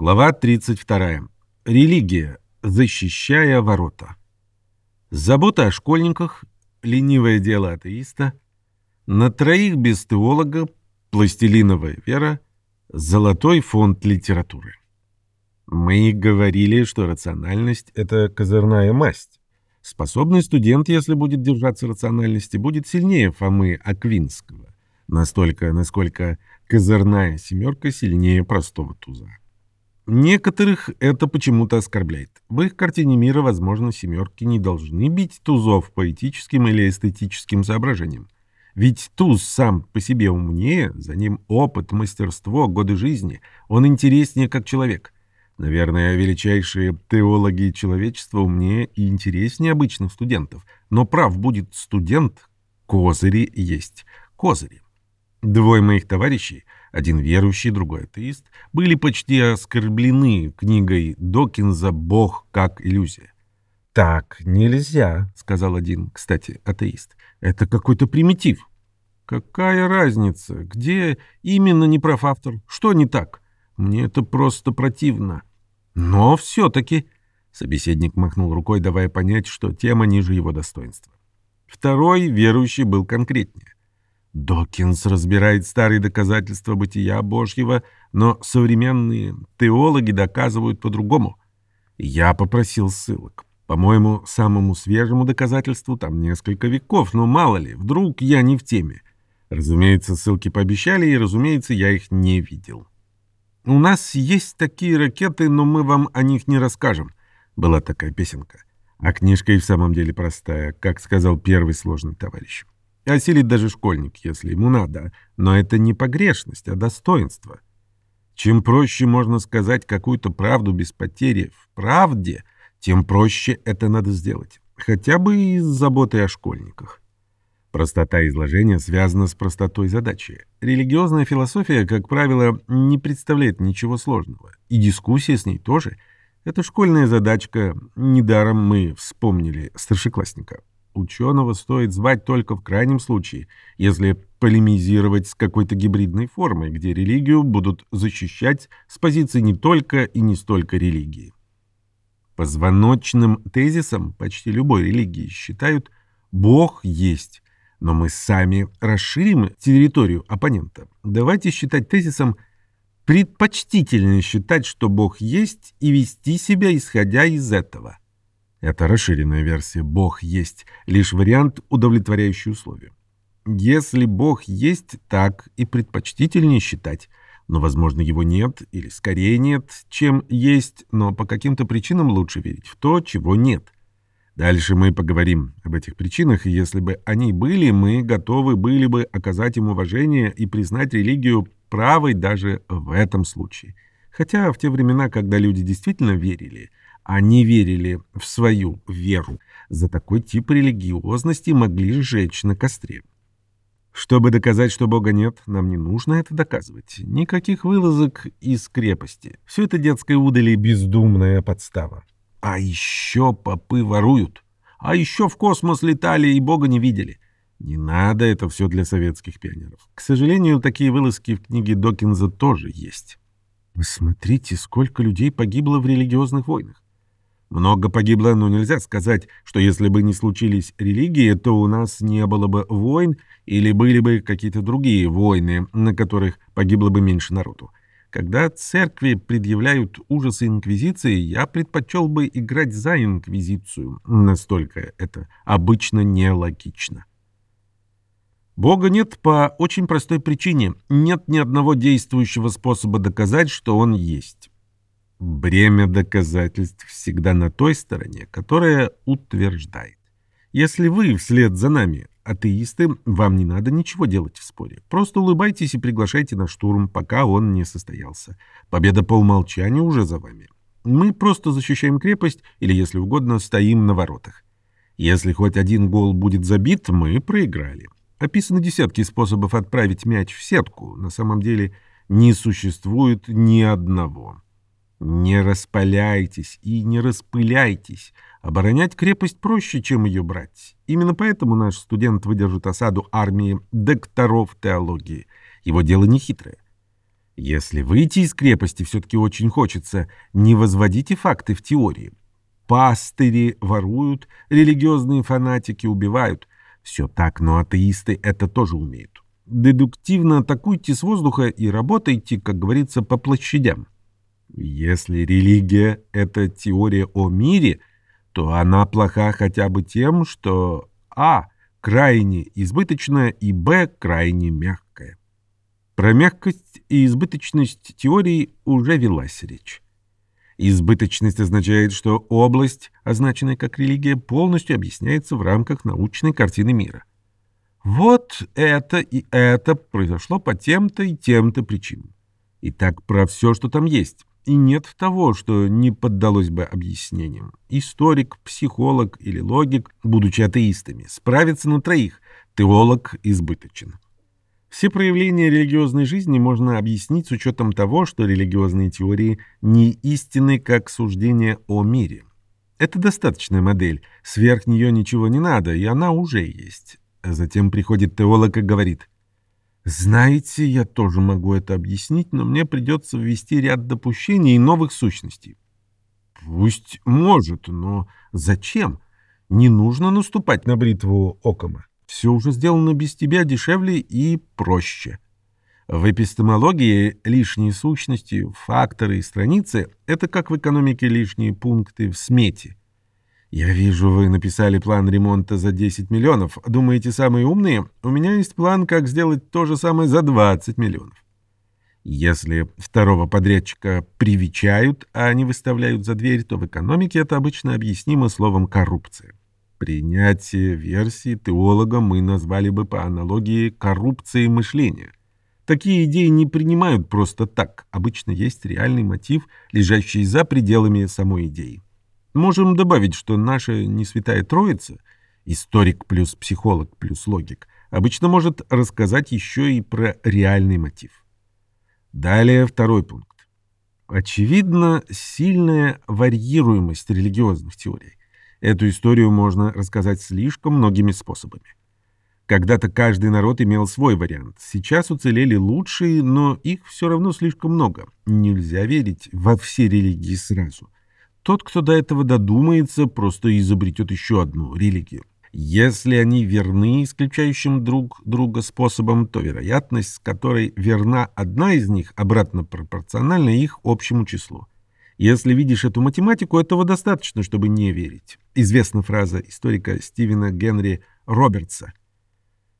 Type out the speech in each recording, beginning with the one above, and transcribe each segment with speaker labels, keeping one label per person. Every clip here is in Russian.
Speaker 1: Глава 32. Религия, защищая ворота. Забота о школьниках, ленивое дело атеиста, на троих без теолога, пластилиновая вера, золотой фонд литературы. Мы говорили, что рациональность — это козырная масть. Способный студент, если будет держаться рациональности, будет сильнее Фомы Аквинского. Настолько, насколько козырная семерка сильнее простого туза. Некоторых это почему-то оскорбляет. В их картине мира, возможно, семерки не должны бить тузов по этическим или эстетическим соображениям. Ведь туз сам по себе умнее, за ним опыт, мастерство, годы жизни. Он интереснее как человек. Наверное, величайшие теологи человечества умнее и интереснее обычных студентов. Но прав будет студент, козыри есть козыри. Двое моих товарищей — один верующий, другой атеист, были почти оскорблены книгой Докинза «Бог как иллюзия». «Так нельзя», — сказал один, кстати, атеист. «Это какой-то примитив». «Какая разница? Где именно не прав автор? Что не так? Мне это просто противно». «Но все-таки...» — собеседник махнул рукой, давая понять, что тема ниже его достоинства. Второй верующий был конкретнее. Докинс разбирает старые доказательства бытия Божьего, но современные теологи доказывают по-другому. Я попросил ссылок. По-моему, самому свежему доказательству там несколько веков, но мало ли, вдруг я не в теме. Разумеется, ссылки пообещали, и, разумеется, я их не видел. «У нас есть такие ракеты, но мы вам о них не расскажем», — была такая песенка. А книжка и в самом деле простая, как сказал первый сложный товарищ. Осилит даже школьник, если ему надо. Но это не погрешность, а достоинство. Чем проще можно сказать какую-то правду без потери в правде, тем проще это надо сделать. Хотя бы из заботы о школьниках. Простота изложения связана с простотой задачи. Религиозная философия, как правило, не представляет ничего сложного. И дискуссия с ней тоже. Это школьная задачка. Недаром мы вспомнили старшеклассника. Ученого стоит звать только в крайнем случае, если полемизировать с какой-то гибридной формой, где религию будут защищать с позиции не только и не столько религии. Позвоночным тезисом почти любой религии считают «Бог есть», но мы сами расширим территорию оппонента. Давайте считать тезисом предпочтительнее считать, что Бог есть, и вести себя исходя из этого. Это расширенная версия «Бог есть» — лишь вариант, удовлетворяющий условия. Если Бог есть, так и предпочтительнее считать. Но, возможно, его нет, или скорее нет, чем есть, но по каким-то причинам лучше верить в то, чего нет. Дальше мы поговорим об этих причинах, и если бы они были, мы готовы были бы оказать им уважение и признать религию правой даже в этом случае. Хотя в те времена, когда люди действительно верили — они верили в свою веру. За такой тип религиозности могли сжечь на костре. Чтобы доказать, что Бога нет, нам не нужно это доказывать. Никаких вылазок из крепости. Все это детская удали бездумная подстава. А еще попы воруют. А еще в космос летали и Бога не видели. Не надо, это все для советских пионеров. К сожалению, такие вылазки в книге Докинза тоже есть. Посмотрите, сколько людей погибло в религиозных войнах. Много погибло, но нельзя сказать, что если бы не случились религии, то у нас не было бы войн или были бы какие-то другие войны, на которых погибло бы меньше народу. Когда церкви предъявляют ужасы инквизиции, я предпочел бы играть за инквизицию. Настолько это обычно нелогично. Бога нет по очень простой причине. Нет ни одного действующего способа доказать, что он есть. Бремя доказательств всегда на той стороне, которая утверждает. Если вы вслед за нами атеисты, вам не надо ничего делать в споре. Просто улыбайтесь и приглашайте на штурм, пока он не состоялся. Победа по умолчанию уже за вами. Мы просто защищаем крепость или, если угодно, стоим на воротах. Если хоть один гол будет забит, мы проиграли. Описаны десятки способов отправить мяч в сетку. На самом деле не существует ни одного. Не распаляйтесь и не распыляйтесь. Оборонять крепость проще, чем ее брать. Именно поэтому наш студент выдержит осаду армии докторов теологии. Его дело не хитрое. Если выйти из крепости все-таки очень хочется, не возводите факты в теории. Пастыри воруют, религиозные фанатики убивают. Все так, но атеисты это тоже умеют. Дедуктивно атакуйте с воздуха и работайте, как говорится, по площадям. Если религия — это теория о мире, то она плоха хотя бы тем, что а. крайне избыточная и б. крайне мягкая. Про мягкость и избыточность теории уже велась речь. Избыточность означает, что область, означенная как религия, полностью объясняется в рамках научной картины мира. Вот это и это произошло по тем-то и тем-то причинам. И так про все, что там есть. И нет того, что не поддалось бы объяснениям. Историк, психолог или логик, будучи атеистами, справится на троих. Теолог избыточен. Все проявления религиозной жизни можно объяснить с учетом того, что религиозные теории не истинны как суждение о мире. Это достаточная модель, сверх нее ничего не надо, и она уже есть. А затем приходит теолог и говорит, «Знаете, я тоже могу это объяснить, но мне придется ввести ряд допущений и новых сущностей». «Пусть может, но зачем? Не нужно наступать на бритву Окома. Все уже сделано без тебя дешевле и проще. В эпистемологии лишние сущности, факторы и страницы — это как в экономике лишние пункты в смете. Я вижу, вы написали план ремонта за 10 миллионов. Думаете, самые умные? У меня есть план, как сделать то же самое за 20 миллионов. Если второго подрядчика привечают, а не выставляют за дверь, то в экономике это обычно объяснимо словом «коррупция». Принятие версии теолога мы назвали бы по аналогии коррупцией мышления. Такие идеи не принимают просто так. Обычно есть реальный мотив, лежащий за пределами самой идеи. Можем добавить, что наша несвятая троица, историк плюс психолог плюс логик, обычно может рассказать еще и про реальный мотив. Далее второй пункт. Очевидно, сильная варьируемость религиозных теорий. Эту историю можно рассказать слишком многими способами. Когда-то каждый народ имел свой вариант. Сейчас уцелели лучшие, но их все равно слишком много. Нельзя верить во все религии сразу. Тот, кто до этого додумается, просто изобретет еще одну религию. Если они верны исключающим друг друга способом, то вероятность, с которой верна одна из них, обратно пропорциональна их общему числу. Если видишь эту математику, этого достаточно, чтобы не верить. Известна фраза историка Стивена Генри Робертса.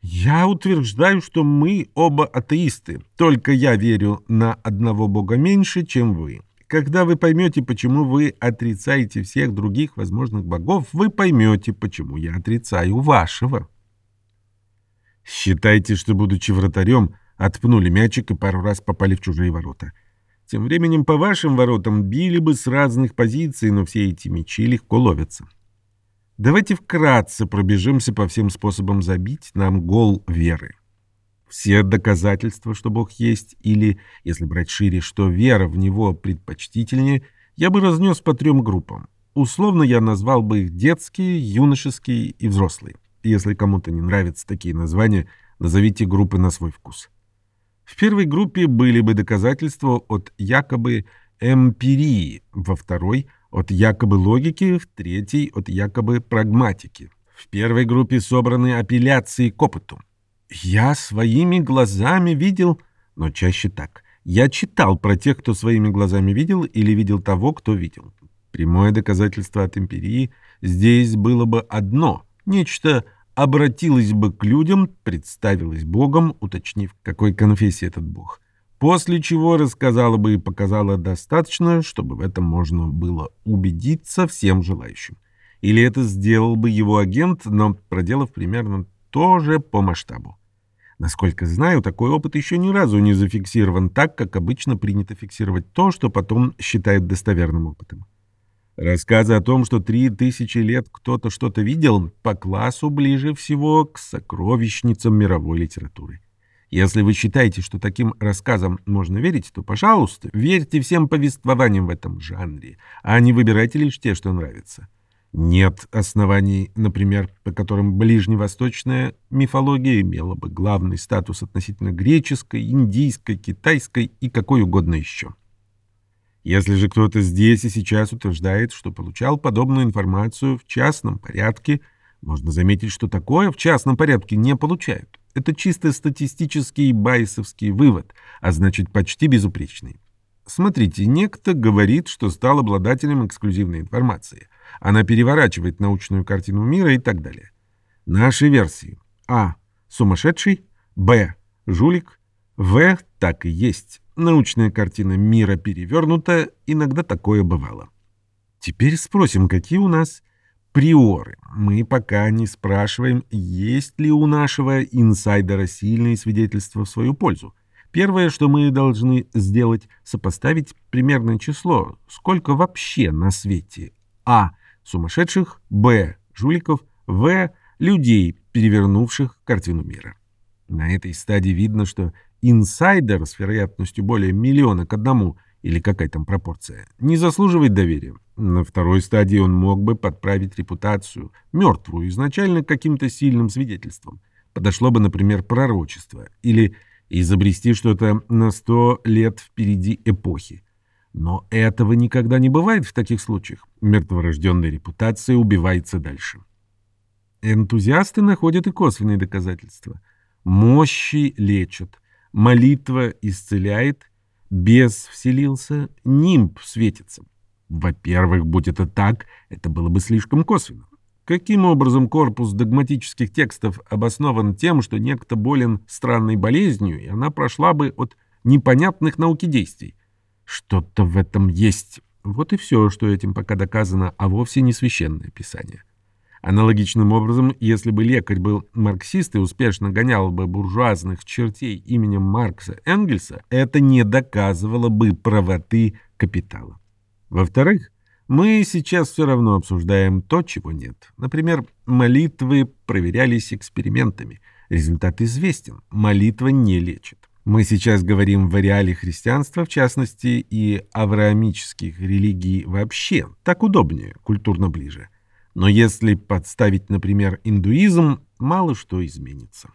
Speaker 1: «Я утверждаю, что мы оба атеисты, только я верю на одного бога меньше, чем вы. Когда вы поймете, почему вы отрицаете всех других возможных богов, вы поймете, почему я отрицаю вашего». Считайте, что, будучи вратарем, отпнули мячик и пару раз попали в чужие ворота. Тем временем по вашим воротам били бы с разных позиций, но все эти мячи легко ловятся. Давайте вкратце пробежимся по всем способам забить нам гол веры. Все доказательства, что Бог есть, или, если брать шире, что вера в Него предпочтительнее, я бы разнес по трем группам. Условно я назвал бы их детские, юношеские и взрослые. Если кому-то не нравятся такие названия, назовите группы на свой вкус. В первой группе были бы доказательства от якобы эмпирии, во второй — от якобы логики, в третьей — от якобы прагматики. В первой группе собраны апелляции к опыту. Я своими глазами видел, но чаще так. Я читал про тех, кто своими глазами видел или видел того, кто видел. Прямое доказательство от эмпирии здесь было бы одно — нечто обратилась бы к людям, представилась Богом, уточнив, какой конфессии этот Бог, после чего рассказала бы и показала достаточно, чтобы в этом можно было убедиться всем желающим. Или это сделал бы его агент, но проделав примерно то же по масштабу. Насколько знаю, такой опыт еще ни разу не зафиксирован так, как обычно принято фиксировать то, что потом считают достоверным опытом. Рассказы о том, что три тысячи лет кто-то что-то видел, по классу ближе всего к сокровищницам мировой литературы. Если вы считаете, что таким рассказам можно верить, то, пожалуйста, верьте всем повествованиям в этом жанре, а не выбирайте лишь те, что нравятся. Нет оснований, например, по которым ближневосточная мифология имела бы главный статус относительно греческой, индийской, китайской и какой угодно еще. Если же кто-то здесь и сейчас утверждает, что получал подобную информацию в частном порядке, можно заметить, что такое в частном порядке не получают. Это чисто статистический байсовский вывод, а значит почти безупречный. Смотрите, некто говорит, что стал обладателем эксклюзивной информации. Она переворачивает научную картину мира и так далее. Наши версии. А. Сумасшедший. Б. Жулик. В. Так и есть. Научная картина мира перевернута. Иногда такое бывало. Теперь спросим, какие у нас приоры. Мы пока не спрашиваем, есть ли у нашего инсайдера сильные свидетельства в свою пользу. Первое, что мы должны сделать, сопоставить примерное число, сколько вообще на свете а. Сумасшедших, б. жуликов, в. людей, перевернувших картину мира. На этой стадии видно, что инсайдер с вероятностью более миллиона к одному, или какая там пропорция, не заслуживает доверия. На второй стадии он мог бы подправить репутацию, мертвую изначально каким-то сильным свидетельством. Подошло бы, например, пророчество или изобрести что-то на сто лет впереди эпохи. Но этого никогда не бывает в таких случаях. Мертворожденная репутация убивается дальше. Энтузиасты находят и косвенные доказательства. Мощи лечат, молитва исцеляет, бес вселился, нимб светится. Во-первых, будь это так, это было бы слишком косвенно. Каким образом корпус догматических текстов обоснован тем, что некто болен странной болезнью, и она прошла бы от непонятных науки действий? Что-то в этом есть. Вот и все, что этим пока доказано, а вовсе не священное писание. Аналогичным образом, если бы лекарь был марксист и успешно гонял бы буржуазных чертей именем Маркса Энгельса, это не доказывало бы правоты капитала. Во-вторых, мы сейчас все равно обсуждаем то, чего нет. Например, молитвы проверялись экспериментами. Результат известен. Молитва не лечит. Мы сейчас говорим в ареале христианства, в частности, и авраамических религий вообще. Так удобнее, культурно ближе. Но если подставить, например, индуизм, мало что изменится.